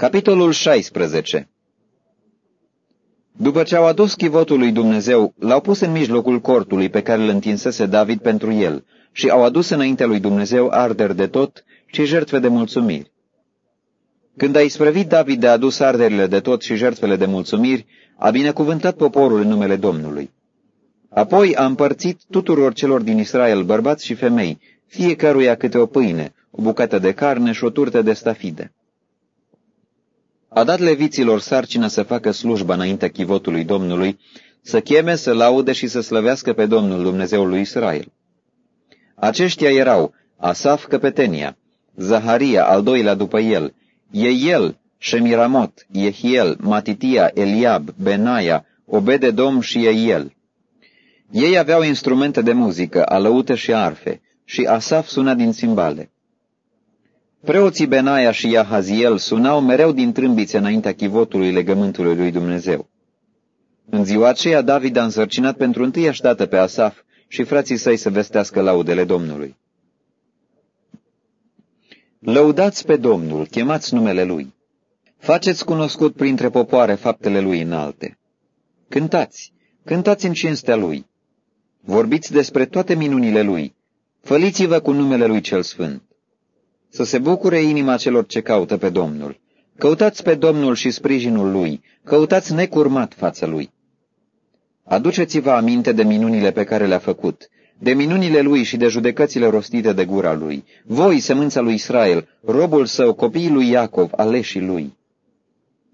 Capitolul 16 După ce au adus chivotul lui Dumnezeu, l-au pus în mijlocul cortului pe care îl întinsese David pentru el și au adus înaintea lui Dumnezeu arderi de tot și jertfe de mulțumiri. Când a isprăvit David de adus arderile de tot și jertfele de mulțumiri, a binecuvântat poporul în numele Domnului. Apoi a împărțit tuturor celor din Israel, bărbați și femei, fiecăruia câte o pâine, o bucată de carne și o turtă de stafide. A dat leviților sarcină să facă slujba înaintea chivotului Domnului, să cheme, să laude și să slăvească pe Domnul Dumnezeul lui Israel. Aceștia erau Asaf căpetenia, Zaharia al doilea după el, Eiel, Shemiramot, Yehiel, Matitia, Eliab, Benaia, Obededom și Eiel. Ei aveau instrumente de muzică, alăute și arfe, și Asaf suna din țimbale. Preoții Benaia și Iahaziel sunau mereu din trâmbițe înaintea chivotului legământului lui Dumnezeu. În ziua aceea David a însărcinat pentru întâiași dată pe Asaf și frații săi să vestească laudele Domnului. Lăudați pe Domnul, chemați numele Lui. Faceți cunoscut printre popoare faptele Lui înalte. Cântați, cântați în cinstea Lui. Vorbiți despre toate minunile Lui. Făliți-vă cu numele Lui cel Sfânt. Să se bucure inima celor ce caută pe Domnul. Căutați pe Domnul și sprijinul Lui, căutați necurmat față Lui. Aduceți-vă aminte de minunile pe care le-a făcut, de minunile Lui și de judecățile rostite de gura Lui. Voi, semânța lui Israel, robul său, copiii lui Iacov, aleșii Lui.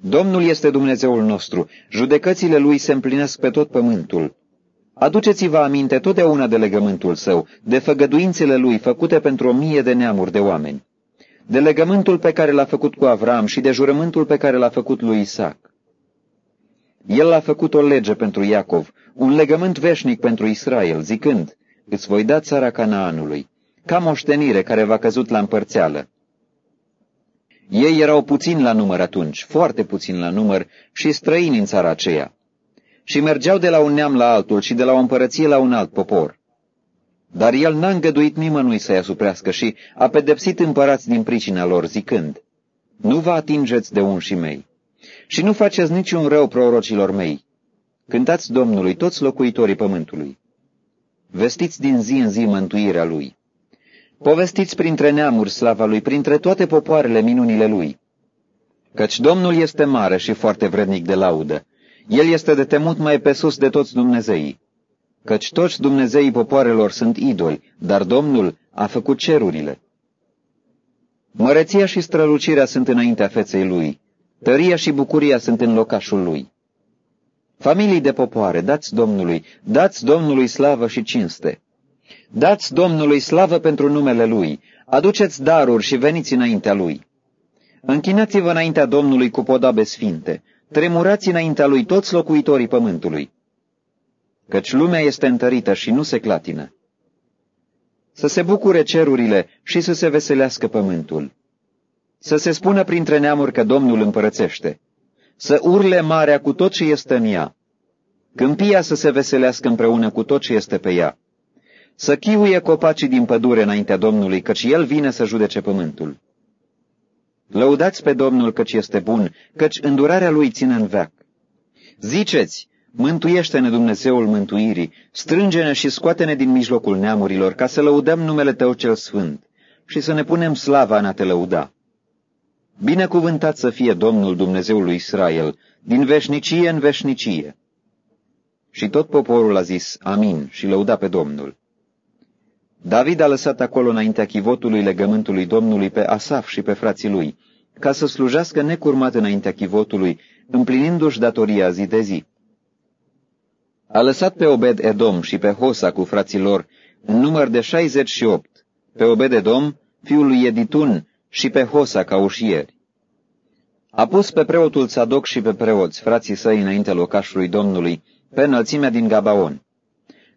Domnul este Dumnezeul nostru, judecățile Lui se împlinesc pe tot pământul. Aduceți-vă aminte totdeauna de legământul său, de făgăduințele lui făcute pentru o mie de neamuri de oameni, de legământul pe care l-a făcut cu Avram și de jurământul pe care l-a făcut lui Isaac. El a făcut o lege pentru Iacov, un legământ veșnic pentru Israel, zicând, îți voi da țara Canaanului, ca moștenire care va căzut la împărțeală. Ei erau puțini la număr atunci, foarte puțini la număr și străini în țara aceea și mergeau de la un neam la altul și de la o împărăție la un alt popor. Dar el n-a îngăduit nimănui să-i asuprească și a pedepsit împărați din pricina lor, zicând, Nu vă atingeți de unșii mei și nu faceți niciun rău prorocilor mei. Cântați Domnului toți locuitorii pământului. Vestiți din zi în zi mântuirea Lui. Povestiți printre neamuri slava Lui, printre toate popoarele minunile Lui. Căci Domnul este mare și foarte vrednic de laudă el este de temut mai pe sus de toți Dumnezeii, căci toți Dumnezeii popoarelor sunt idoli, dar Domnul a făcut cerurile. Măreția și strălucirea sunt înaintea feței lui, tăria și bucuria sunt în locașul lui. Familii de popoare, dați Domnului, dați Domnului slavă și cinste. Dați Domnului slavă pentru numele Lui, aduceți daruri și veniți înaintea Lui. Închinați-vă înaintea Domnului cu podabe sfinte, tremurați înaintea lui toți locuitorii pământului, căci lumea este întărită și nu se clatină. Să se bucure cerurile și să se veselească pământul. Să se spună printre neamuri că Domnul împărățește. Să urle marea cu tot ce este în ea. Câmpia să se veselească împreună cu tot ce este pe ea. Să chiuie copacii din pădure înaintea Domnului, căci El vine să judece pământul. Lăudați pe Domnul căci este bun, căci îndurarea Lui ține în veac. Ziceți, mântuiește-ne Dumnezeul mântuirii, strânge-ne și scoate-ne din mijlocul neamurilor, ca să lăudăm numele Tău cel Sfânt și să ne punem slava în a Te lăuda. Binecuvântat să fie Domnul Dumnezeul lui Israel, din veșnicie în veșnicie. Și tot poporul a zis, Amin, și lăuda pe Domnul. David a lăsat acolo înaintea chivotului legământului Domnului pe Asaf și pe frații lui, ca să slujească necurmat înaintea chivotului, împlinindu-și datoria zi de zi. A lăsat pe Obed Edom și pe Hosa cu frații lor, în număr de 68, pe Obed Edom, fiul lui Editun, și pe Hosa ca ușieri. A pus pe preotul Sadoc și pe preoți, frații săi înaintea locașului Domnului, pe înălțimea din Gabaon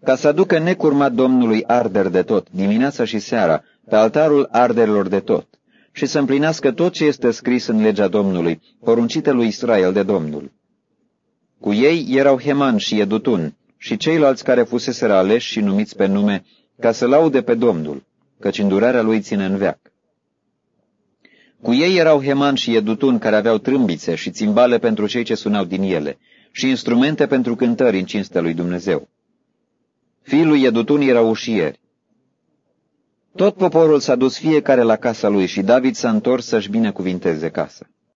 ca să aducă necurmat Domnului arder de tot, dimineața și seara, pe altarul arderilor de tot, și să împlinească tot ce este scris în legea Domnului, poruncită lui Israel de Domnul. Cu ei erau Heman și Edutun și ceilalți care fuseseră aleși și numiți pe nume, ca să laude pe Domnul, căci îndurarea lui ține în veac. Cu ei erau Heman și Edutun care aveau trâmbițe și țimbale pentru cei ce sunau din ele și instrumente pentru cântări în cinstea lui Dumnezeu. Fiul lui Edutun erau ușieri. Tot poporul s-a dus fiecare la casa lui și David s-a întors să-și binecuvinteze casa.